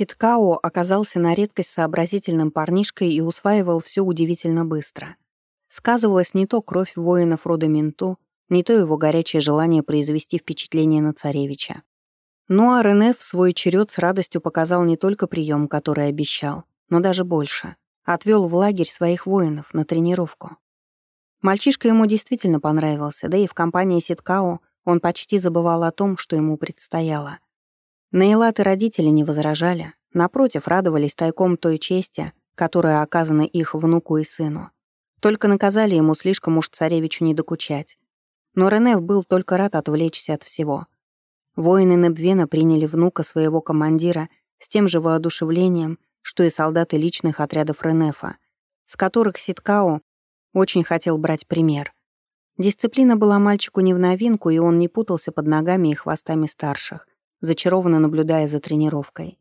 Ситкао оказался на редкость сообразительным парнишкой и усваивал все удивительно быстро. Сказывалась не то кровь воинов рода Минту, не то его горячее желание произвести впечатление на царевича. Ну а Рене в свой черед с радостью показал не только прием, который обещал, но даже больше. Отвел в лагерь своих воинов на тренировку. Мальчишка ему действительно понравился, да и в компании Ситкао он почти забывал о том, что ему предстояло. Наилат и родители не возражали, напротив, радовались тайком той чести, которая оказана их внуку и сыну. Только наказали ему слишком уж царевичу не докучать. Но Ренеф был только рад отвлечься от всего. Воины Небвена приняли внука своего командира с тем же воодушевлением, что и солдаты личных отрядов Ренефа, с которых Ситкао очень хотел брать пример. Дисциплина была мальчику не в новинку, и он не путался под ногами и хвостами старших, зачарованно наблюдая за тренировкой.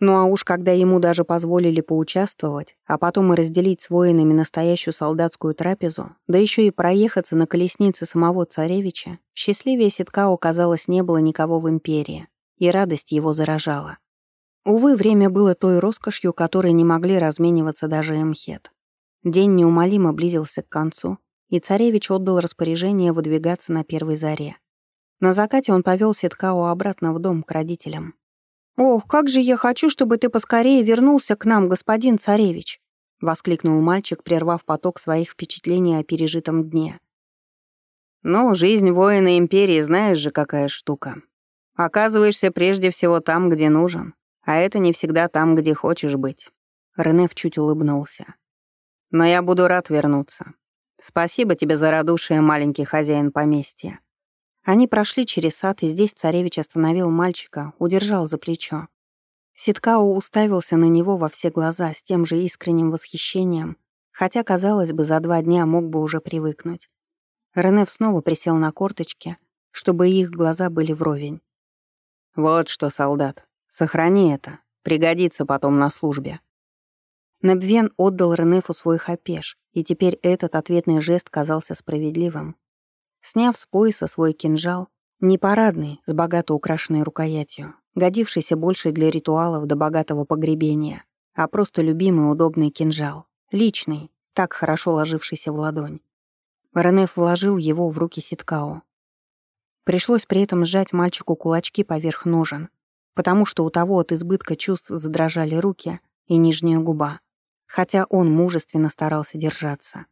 Ну а уж когда ему даже позволили поучаствовать, а потом и разделить с воинами настоящую солдатскую трапезу, да еще и проехаться на колеснице самого царевича, счастливее Ситкао, казалось, не было никого в империи, и радость его заражала. Увы, время было той роскошью, которой не могли размениваться даже Эмхет. День неумолимо близился к концу, и царевич отдал распоряжение выдвигаться на первой заре. На закате он повел Ситкао обратно в дом к родителям. «Ох, как же я хочу, чтобы ты поскорее вернулся к нам, господин царевич!» — воскликнул мальчик, прервав поток своих впечатлений о пережитом дне. «Ну, жизнь воина Империи знаешь же, какая штука. Оказываешься прежде всего там, где нужен, а это не всегда там, где хочешь быть». Ренеф чуть улыбнулся. «Но я буду рад вернуться. Спасибо тебе за радушие, маленький хозяин поместья. Они прошли через сад, и здесь царевич остановил мальчика, удержал за плечо. Ситкао уставился на него во все глаза с тем же искренним восхищением, хотя, казалось бы, за два дня мог бы уже привыкнуть. Ренеф снова присел на корточки, чтобы их глаза были вровень. «Вот что, солдат, сохрани это, пригодится потом на службе». Небвен отдал Ренефу свой хапеш, и теперь этот ответный жест казался справедливым. Сняв с пояса свой кинжал, не парадный, с богато украшенной рукоятью, годившийся больше для ритуалов до богатого погребения, а просто любимый удобный кинжал, личный, так хорошо ложившийся в ладонь. Ренеф вложил его в руки Ситкао. Пришлось при этом сжать мальчику кулачки поверх ножен, потому что у того от избытка чувств задрожали руки и нижняя губа, хотя он мужественно старался держаться.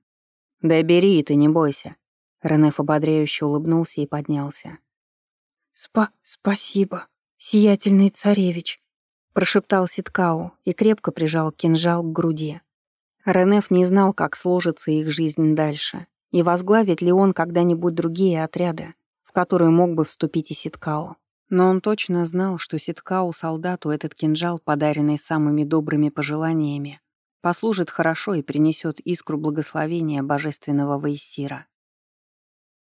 «Да бери ты, не бойся. Ренеф ободряюще улыбнулся и поднялся. «Спа... спасибо, сиятельный царевич», — прошептал Ситкау и крепко прижал кинжал к груди. Ренеф не знал, как сложится их жизнь дальше, и возглавит ли он когда-нибудь другие отряды, в которые мог бы вступить и Ситкао. Но он точно знал, что Ситкау солдату этот кинжал, подаренный самыми добрыми пожеланиями, послужит хорошо и принесет искру благословения божественного Вейсира.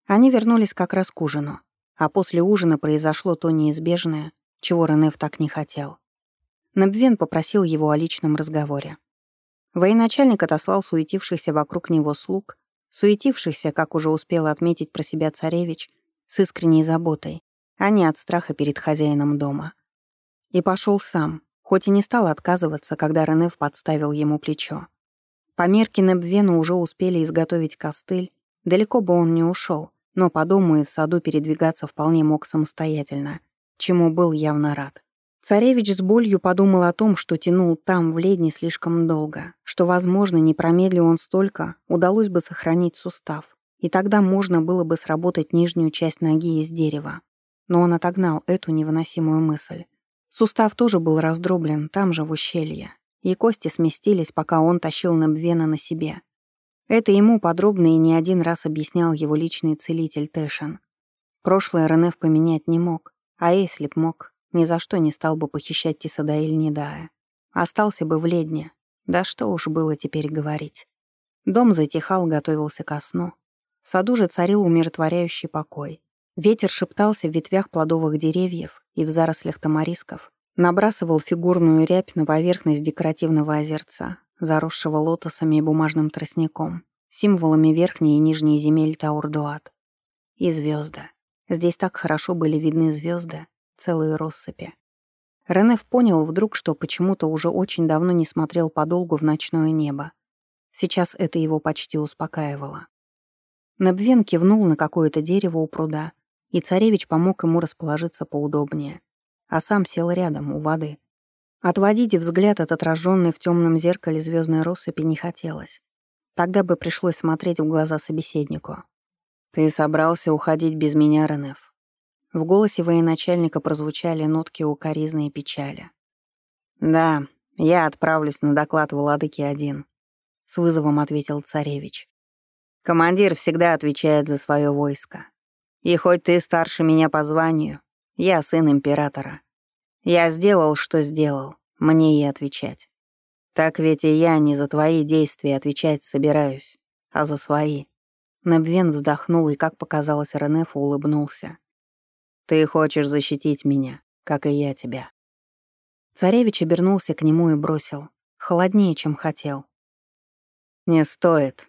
Они вернулись как раз к ужину, а после ужина произошло то неизбежное, чего Ренеф так не хотел. Набвен попросил его о личном разговоре. Военачальник отослал суетившихся вокруг него слуг, суетившихся, как уже успел отметить про себя царевич, с искренней заботой, а не от страха перед хозяином дома. И пошел сам, хоть и не стал отказываться, когда Ренеф подставил ему плечо. По мерке Небвену уже успели изготовить костыль, далеко бы он не ушел, но по дому и в саду передвигаться вполне мог самостоятельно, чему был явно рад. Царевич с болью подумал о том, что тянул там, в ледне, слишком долго, что, возможно, не промедлил он столько, удалось бы сохранить сустав, и тогда можно было бы сработать нижнюю часть ноги из дерева. Но он отогнал эту невыносимую мысль. Сустав тоже был раздроблен там же, в ущелье, и кости сместились, пока он тащил Набвена на себе, это ему подробно и не один раз объяснял его личный целитель Тэшен. Прошлое Ренеф поменять не мог, а если б мог, ни за что не стал бы похищать Тисадаиль Недая. Остался бы в ледне. Да что уж было теперь говорить. Дом затихал, готовился ко сну. В саду же царил умиротворяющий покой. Ветер шептался в ветвях плодовых деревьев и в зарослях тамарисков, набрасывал фигурную рябь на поверхность декоративного озерца, заросшего лотосами и бумажным тростником, символами верхней и нижней земель Таурдуат. И звезды. Здесь так хорошо были видны звезды, целые россыпи. Ренеф понял вдруг, что почему-то уже очень давно не смотрел подолгу в ночное небо. Сейчас это его почти успокаивало. Набвен кивнул на какое-то дерево у пруда, и царевич помог ему расположиться поудобнее, а сам сел рядом, у воды. Отводить взгляд от отраженной в темном зеркале звездной россыпи не хотелось. Тогда бы пришлось смотреть в глаза собеседнику. «Ты собрался уходить без меня, Ренеф?» В голосе военачальника прозвучали нотки укоризны и печали. «Да, я отправлюсь на доклад владыки один», — с вызовом ответил царевич. «Командир всегда отвечает за свое войско. И хоть ты старше меня по званию, я сын императора. Я сделал, что сделал, мне и отвечать. Так ведь и я не за твои действия отвечать собираюсь, а за свои». Набвен вздохнул и, как показалось Ренефу, улыбнулся. «Ты хочешь защитить меня, как и я тебя». Царевич обернулся к нему и бросил. Холоднее, чем хотел. «Не стоит».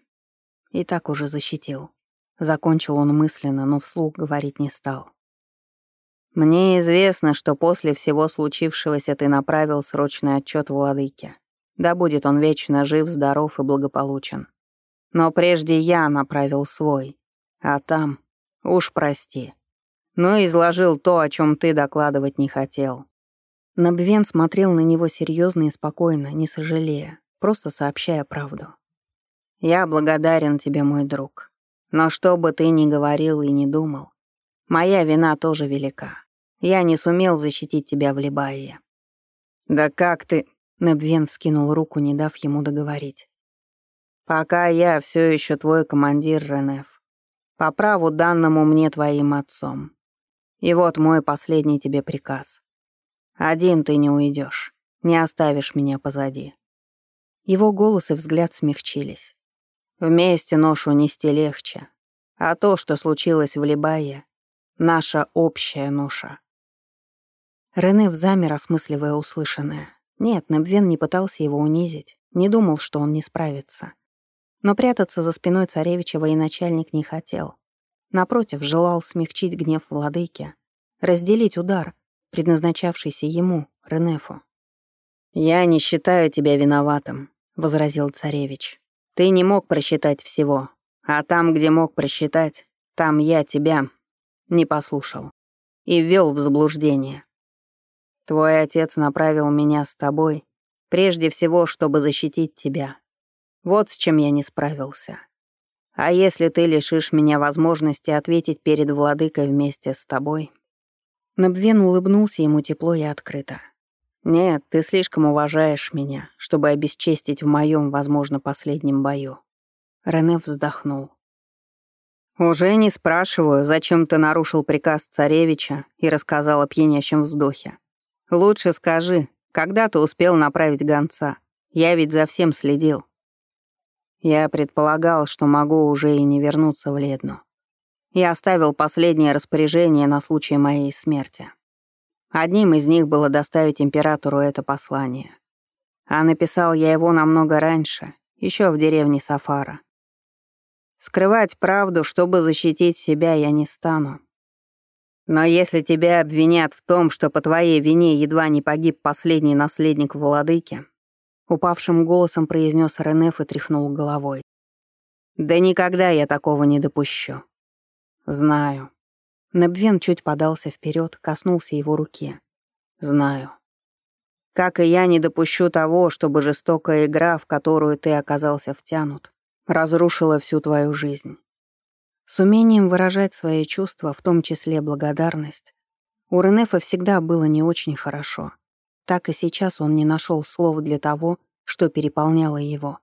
И так уже защитил. Закончил он мысленно, но вслух говорить не стал. «Мне известно, что после всего случившегося ты направил срочный отчет владыке. Да будет он вечно жив, здоров и благополучен. Но прежде я направил свой. А там... Уж прости. Но изложил то, о чем ты докладывать не хотел». Набвен смотрел на него серьезно и спокойно, не сожалея, просто сообщая правду. «Я благодарен тебе, мой друг. Но что бы ты ни говорил и ни думал, моя вина тоже велика. Я не сумел защитить тебя в Либае». «Да как ты...» — Набвен вскинул руку, не дав ему договорить. «Пока я все еще твой командир, Ренеф. По праву данному мне твоим отцом. И вот мой последний тебе приказ. Один ты не уйдешь, не оставишь меня позади». Его голос и взгляд смягчились. Вместе ношу нести легче. А то, что случилось в Либае, наша общая ноша. Рене замер, осмысливая услышанное. Нет, Небвен не пытался его унизить, не думал, что он не справится. Но прятаться за спиной царевича военачальник не хотел. Напротив, желал смягчить гнев владыки, разделить удар, предназначавшийся ему, Ренефу. «Я не считаю тебя виноватым», — возразил царевич. Ты не мог просчитать всего, а там, где мог просчитать, там я тебя не послушал и ввел в заблуждение. Твой отец направил меня с тобой, прежде всего, чтобы защитить тебя. Вот с чем я не справился. А если ты лишишь меня возможности ответить перед владыкой вместе с тобой?» Набвен улыбнулся ему тепло и открыто. «Нет, ты слишком уважаешь меня, чтобы обесчестить в моем, возможно, последнем бою». Рене вздохнул. «Уже не спрашиваю, зачем ты нарушил приказ царевича и рассказал о пьянящем вздохе. Лучше скажи, когда ты успел направить гонца? Я ведь за всем следил». Я предполагал, что могу уже и не вернуться в Ледну. Я оставил последнее распоряжение на случай моей смерти. Одним из них было доставить императору это послание. А написал я его намного раньше, еще в деревне Сафара. Скрывать правду, чтобы защитить себя, я не стану. Но если тебя обвинят в том, что по твоей вине едва не погиб последний наследник владыки, упавшим голосом произнес Ренеф и тряхнул головой. Да никогда я такого не допущу. Знаю. Небвен чуть подался вперед, коснулся его руки. «Знаю. Как и я не допущу того, чтобы жестокая игра, в которую ты оказался втянут, разрушила всю твою жизнь. С умением выражать свои чувства, в том числе благодарность, у Ренефа всегда было не очень хорошо. Так и сейчас он не нашел слов для того, что переполняло его,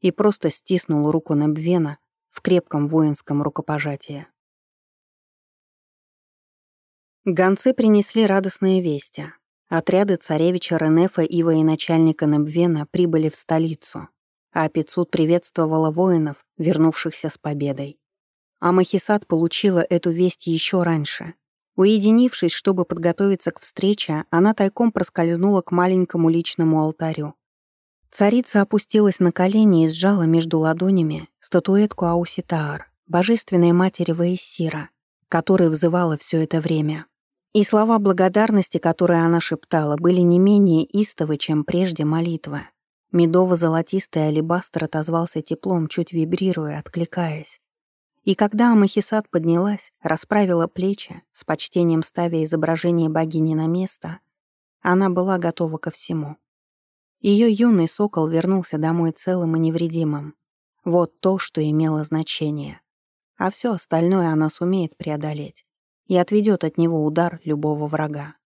и просто стиснул руку Небвена в крепком воинском рукопожатии. Гонцы принесли радостные вести. Отряды царевича Ренефа и военачальника Небвена прибыли в столицу, а Пицут приветствовала воинов, вернувшихся с победой. А Махисат получила эту весть еще раньше. Уединившись, чтобы подготовиться к встрече, она тайком проскользнула к маленькому личному алтарю. Царица опустилась на колени и сжала между ладонями статуэтку Ауситаар, божественной матери Ваесира, которой взывала все это время. И слова благодарности, которые она шептала, были не менее истовы, чем прежде молитва. Медово-золотистый алебастр отозвался теплом, чуть вибрируя, откликаясь. И когда Амахисат поднялась, расправила плечи, с почтением ставя изображение богини на место, она была готова ко всему. Ее юный сокол вернулся домой целым и невредимым. Вот то, что имело значение. А все остальное она сумеет преодолеть и отведет от него удар любого врага.